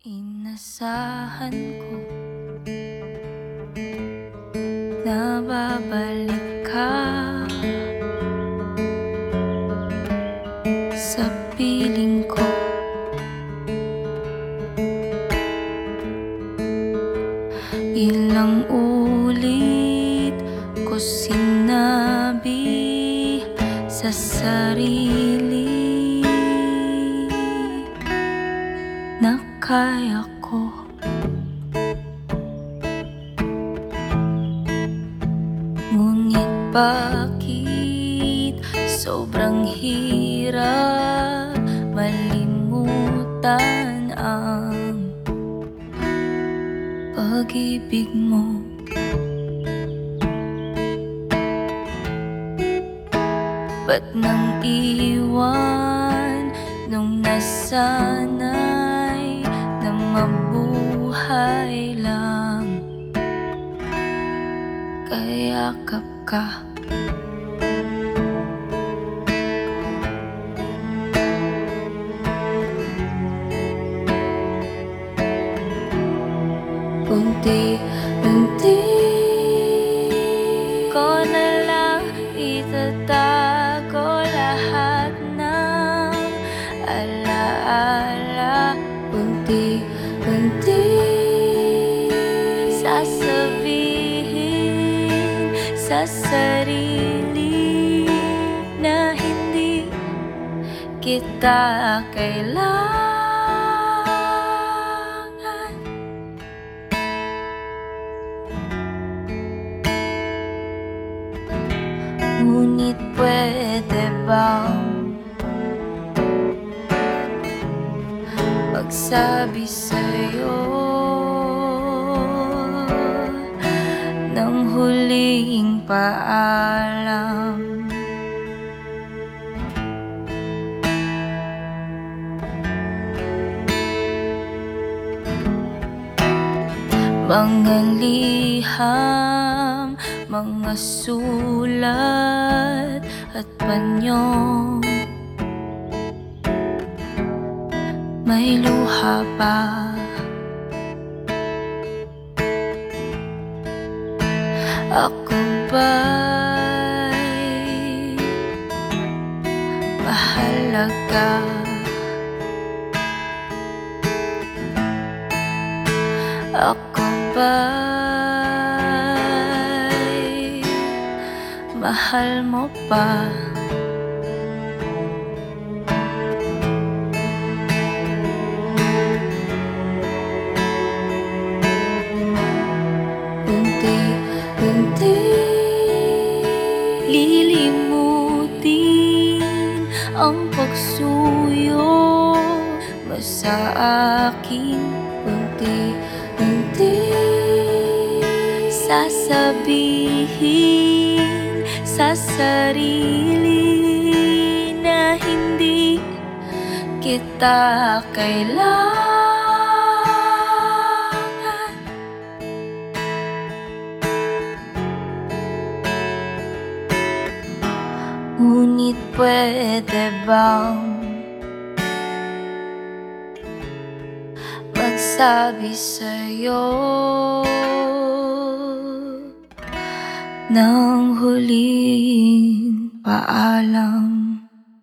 Inasahan ko na babalik ka sa piling ko. Ilang ulit ko sinabi sa sarili kaya ko Ngunit bakit sobrang hirap malimutan ang pag-ibig mo Ba't nang iwan nung nasanay na mabuhay lang Kayakap ka Unti-unti ko na lang itatago sa sarili na hindi kita kailangan. Ngunit pwede bang Magsabi sa'yo huling paalam. Mga liham, mga sulat at panyo May luha pa Ako ba'y mahalaga? Ako ba'y mahal mo pa? Unti-unti Lilimutin ang pagsuyo mo sa akin. Unti-unti Sasabihin sa sarili na hindi kita kailangan Ngunit pwede bang Magsabi sa'yo? Ng huling paalam